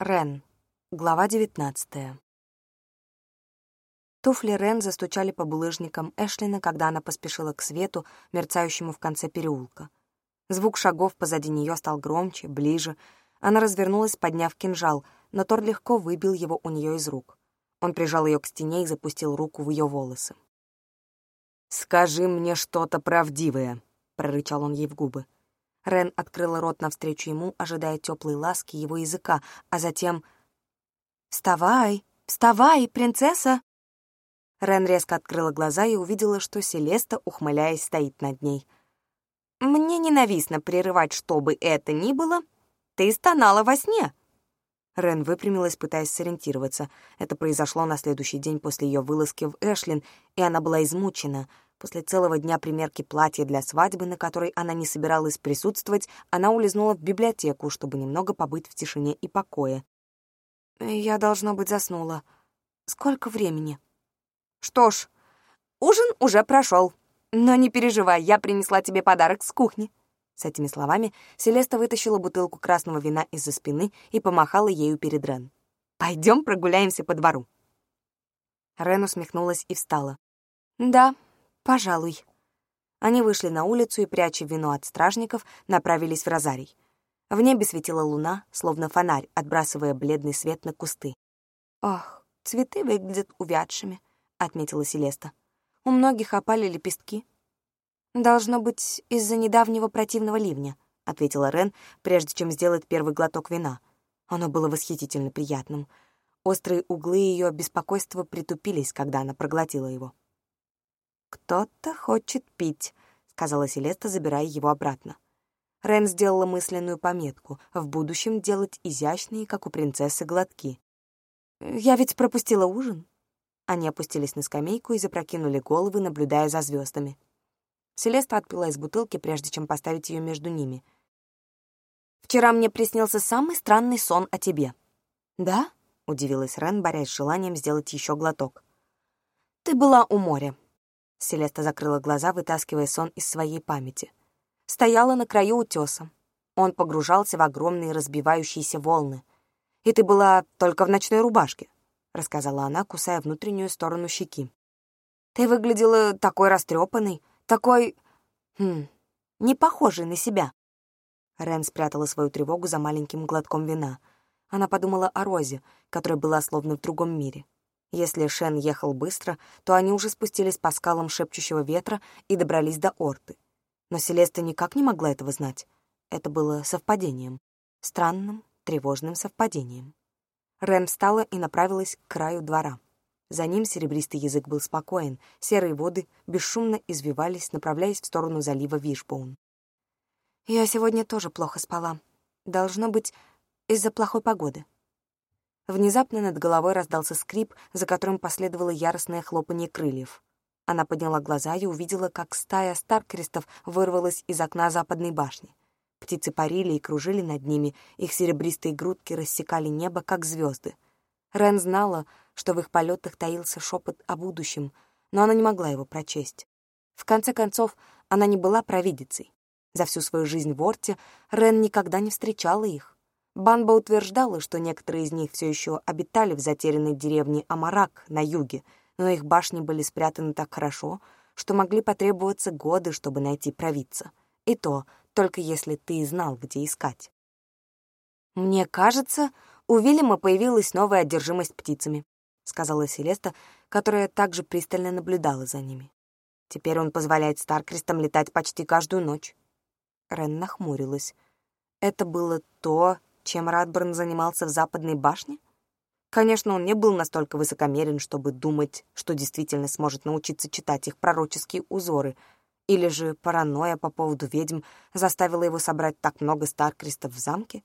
Рен. Глава девятнадцатая. Туфли Рен застучали по булыжникам Эшлина, когда она поспешила к свету, мерцающему в конце переулка. Звук шагов позади нее стал громче, ближе. Она развернулась, подняв кинжал, но Тор легко выбил его у нее из рук. Он прижал ее к стене и запустил руку в ее волосы. «Скажи мне что-то правдивое», — прорычал он ей в губы. Рен открыла рот навстречу ему, ожидая теплой ласки его языка, а затем... «Вставай! Вставай, принцесса!» Рен резко открыла глаза и увидела, что Селеста, ухмыляясь, стоит над ней. «Мне ненавистно прерывать, что бы это ни было. Ты стонала во сне!» Рен выпрямилась, пытаясь сориентироваться. Это произошло на следующий день после ее вылазки в Эшлин, и она была измучена — После целого дня примерки платья для свадьбы, на которой она не собиралась присутствовать, она улизнула в библиотеку, чтобы немного побыть в тишине и покое. «Я, должно быть, заснула. Сколько времени?» «Что ж, ужин уже прошел. Но не переживай, я принесла тебе подарок с кухни». С этими словами Селеста вытащила бутылку красного вина из-за спины и помахала ею перед Рен. «Пойдем прогуляемся по двору». Рен усмехнулась и встала. «Да, «Пожалуй». Они вышли на улицу и, пряча вино от стражников, направились в розарий. В небе светила луна, словно фонарь, отбрасывая бледный свет на кусты. «Ох, цветы выглядят увядшими», — отметила Селеста. «У многих опали лепестки». «Должно быть, из-за недавнего противного ливня», — ответила Рен, прежде чем сделать первый глоток вина. Оно было восхитительно приятным. Острые углы ее беспокойства притупились, когда она проглотила его. «Кто-то хочет пить», — сказала Селеста, забирая его обратно. Рен сделала мысленную пометку — в будущем делать изящные, как у принцессы, глотки. «Я ведь пропустила ужин». Они опустились на скамейку и запрокинули головы, наблюдая за звездами. Селеста отпила из бутылки, прежде чем поставить ее между ними. «Вчера мне приснился самый странный сон о тебе». «Да?» — удивилась Рен, борясь с желанием сделать еще глоток. «Ты была у моря. Селеста закрыла глаза, вытаскивая сон из своей памяти. Стояла на краю утеса. Он погружался в огромные разбивающиеся волны. «И ты была только в ночной рубашке», — рассказала она, кусая внутреннюю сторону щеки. «Ты выглядела такой растрепанной, такой... Хм, не похожей на себя». Рен спрятала свою тревогу за маленьким глотком вина. Она подумала о Розе, которая была словно в другом мире. Если Шен ехал быстро, то они уже спустились по скалам шепчущего ветра и добрались до Орты. Но Селеста никак не могла этого знать. Это было совпадением. Странным, тревожным совпадением. Рэм встала и направилась к краю двора. За ним серебристый язык был спокоен, серые воды бесшумно извивались, направляясь в сторону залива Вишбоун. «Я сегодня тоже плохо спала. Должно быть, из-за плохой погоды», Внезапно над головой раздался скрип, за которым последовало яростное хлопанье крыльев. Она подняла глаза и увидела, как стая старкрестов вырвалась из окна западной башни. Птицы парили и кружили над ними, их серебристые грудки рассекали небо, как звезды. Рен знала, что в их полетах таился шепот о будущем, но она не могла его прочесть. В конце концов, она не была провидицей. За всю свою жизнь в Орте Рен никогда не встречала их. Банба утверждала, что некоторые из них все еще обитали в затерянной деревне Амарак на юге, но их башни были спрятаны так хорошо, что могли потребоваться годы, чтобы найти провидца. И то, только если ты знал, где искать. «Мне кажется, у Вильяма появилась новая одержимость птицами», сказала Селеста, которая также пристально наблюдала за ними. «Теперь он позволяет Старкрестам летать почти каждую ночь». Рен нахмурилась. Это было то, чем Радберн занимался в Западной башне? Конечно, он не был настолько высокомерен, чтобы думать, что действительно сможет научиться читать их пророческие узоры, или же паранойя по поводу ведьм заставила его собрать так много старкрестов в замке?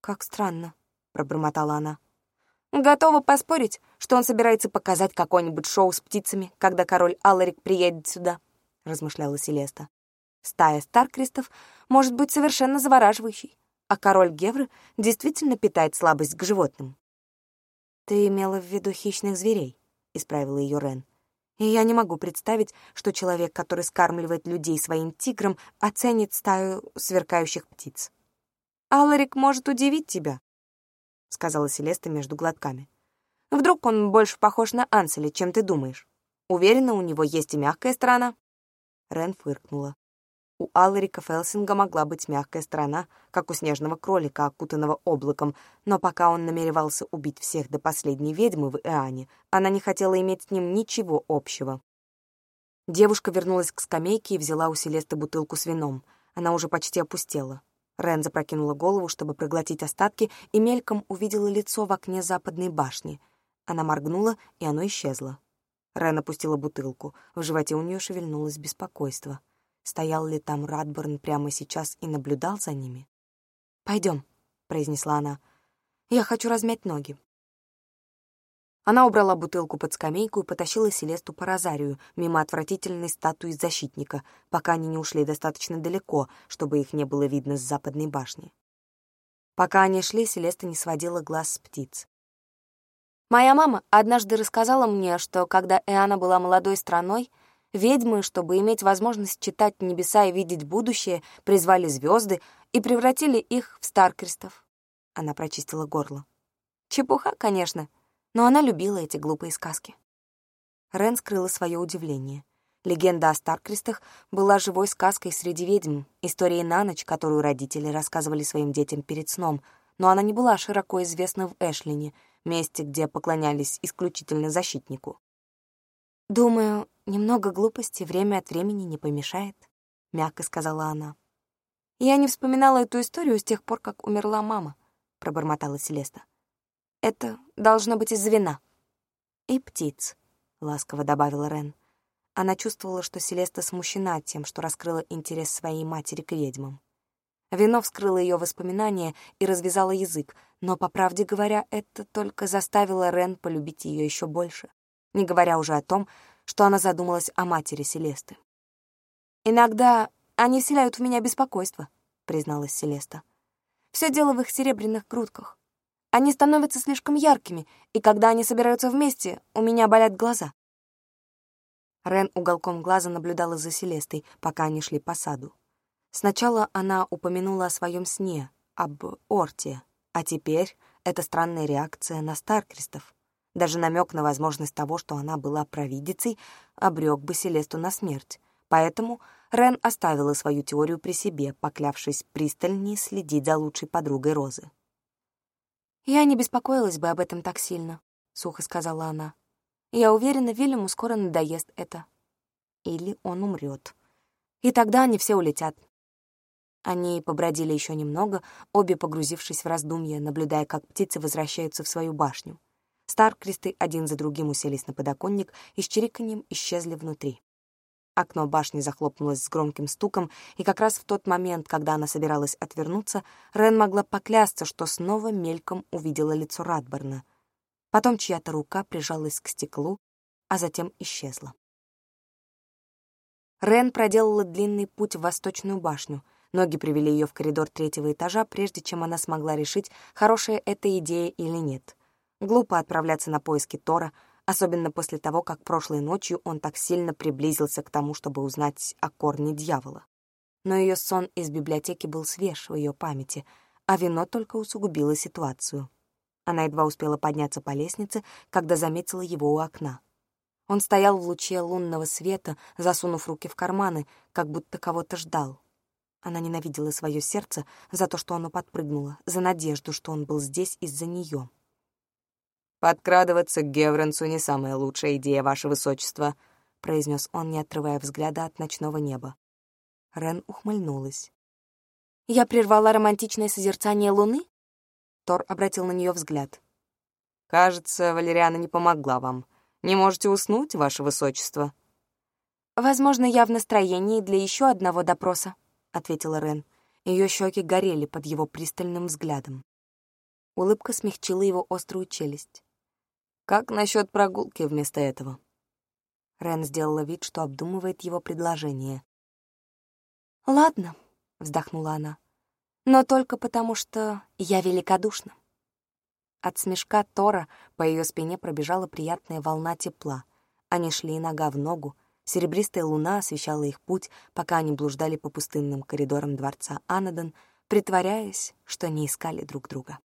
«Как странно», — пробормотала она. «Готова поспорить, что он собирается показать какое-нибудь шоу с птицами, когда король Аларик приедет сюда», — размышляла Селеста. «Стая старкрестов может быть совершенно завораживающей а король Гевры действительно питает слабость к животным. «Ты имела в виду хищных зверей», — исправила ее Рен. «И я не могу представить, что человек, который скармливает людей своим тиграм, оценит стаю сверкающих птиц. Аларик может удивить тебя». сказала Селеста между глотками. «Вдруг он больше похож на Анселя, чем ты думаешь? Уверена, у него есть и мягкая сторона?» Рен фыркнула. У Алларика Фелсинга могла быть мягкая сторона, как у снежного кролика, окутанного облаком, но пока он намеревался убить всех до последней ведьмы в Иоанне, она не хотела иметь с ним ничего общего. Девушка вернулась к скамейке и взяла у Селесты бутылку с вином. Она уже почти опустела. Рен запрокинула голову, чтобы проглотить остатки, и мельком увидела лицо в окне западной башни. Она моргнула, и оно исчезло. Рен опустила бутылку. В животе у нее шевельнулось беспокойство. Стоял ли там Радборн прямо сейчас и наблюдал за ними? «Пойдем», — произнесла она. «Я хочу размять ноги». Она убрала бутылку под скамейку и потащила Селесту по розарию, мимо отвратительной статуи защитника, пока они не ушли достаточно далеко, чтобы их не было видно с западной башни. Пока они шли, Селеста не сводила глаз с птиц. Моя мама однажды рассказала мне, что когда Эана была молодой страной, ведьмы, чтобы иметь возможность читать небеса и видеть будущее, призвали звезды и превратили их в старкрестов. Она прочистила горло. Чепуха, конечно, но она любила эти глупые сказки. Рен скрыла свое удивление. Легенда о Старкрестах была живой сказкой среди ведьм, историей на ночь, которую родители рассказывали своим детям перед сном, но она не была широко известна в Эшлине, месте, где поклонялись исключительно защитнику. «Думаю, немного глупости время от времени не помешает», — мягко сказала она. «Я не вспоминала эту историю с тех пор, как умерла мама», — пробормотала Селеста. Это должно быть из вина. И птиц, — ласково добавила Рен. Она чувствовала, что Селеста смущена тем, что раскрыла интерес своей матери к ведьмам. Вино вскрыло ее воспоминания и развязало язык, но, по правде говоря, это только заставило Рен полюбить ее еще больше, не говоря уже о том, что она задумалась о матери Селесты. «Иногда они вселяют в меня беспокойство», — призналась Селеста. «Все дело в их серебряных грудках. Они становятся слишком яркими, и когда они собираются вместе, у меня болят глаза. Рен уголком глаза наблюдала за Селестой, пока они шли по саду. Сначала она упомянула о своем сне, об Орте, а теперь это странная реакция на Старкрестов. Даже намек на возможность того, что она была провидицей, обрек бы Селесту на смерть. Поэтому Рен оставила свою теорию при себе, поклявшись пристальнее следить за лучшей подругой Розы. «Я не беспокоилась бы об этом так сильно», — сухо сказала она. «Я уверена, Вильяму скоро надоест это. Или он умрет. И тогда они все улетят». Они побродили еще немного, обе погрузившись в раздумья, наблюдая, как птицы возвращаются в свою башню. Старкресты один за другим уселись на подоконник и с чириканьем исчезли внутри. Окно башни захлопнулось с громким стуком, и как раз в тот момент, когда она собиралась отвернуться, Рен могла поклясться, что снова мельком увидела лицо Радборна. Потом чья-то рука прижалась к стеклу, а затем исчезла. Рен проделала длинный путь в восточную башню. Ноги привели ее в коридор третьего этажа, прежде чем она смогла решить, хорошая эта идея или нет. Глупо отправляться на поиски Тора — особенно после того, как прошлой ночью он так сильно приблизился к тому, чтобы узнать о корне дьявола. Но ее сон из библиотеки был свеж в ее памяти, а вино только усугубило ситуацию. Она едва успела подняться по лестнице, когда заметила его у окна. Он стоял в луче лунного света, засунув руки в карманы, как будто кого-то ждал. Она ненавидела свое сердце за то, что оно подпрыгнуло, за надежду, что он был здесь из-за нее. «Подкрадываться к Гевренсу не самая лучшая идея, ваше высочество», — произнес он, не отрывая взгляда от ночного неба. Рен ухмыльнулась. «Я прервала романтичное созерцание луны?» Тор обратил на нее взгляд. «Кажется, Валериана не помогла вам. Не можете уснуть, ваше высочество?» «Возможно, я в настроении для еще одного допроса», — ответила Рен. Ее щеки горели под его пристальным взглядом. Улыбка смягчила его острую челюсть. Как насчет прогулки вместо этого? Рен сделала вид, что обдумывает его предложение. «Ладно», — вздохнула она, — «но только потому, что я великодушна». От смешка Тора по ее спине пробежала приятная волна тепла. Они шли нога в ногу, серебристая луна освещала их путь, пока они блуждали по пустынным коридорам дворца Анадон, притворяясь, что не искали друг друга.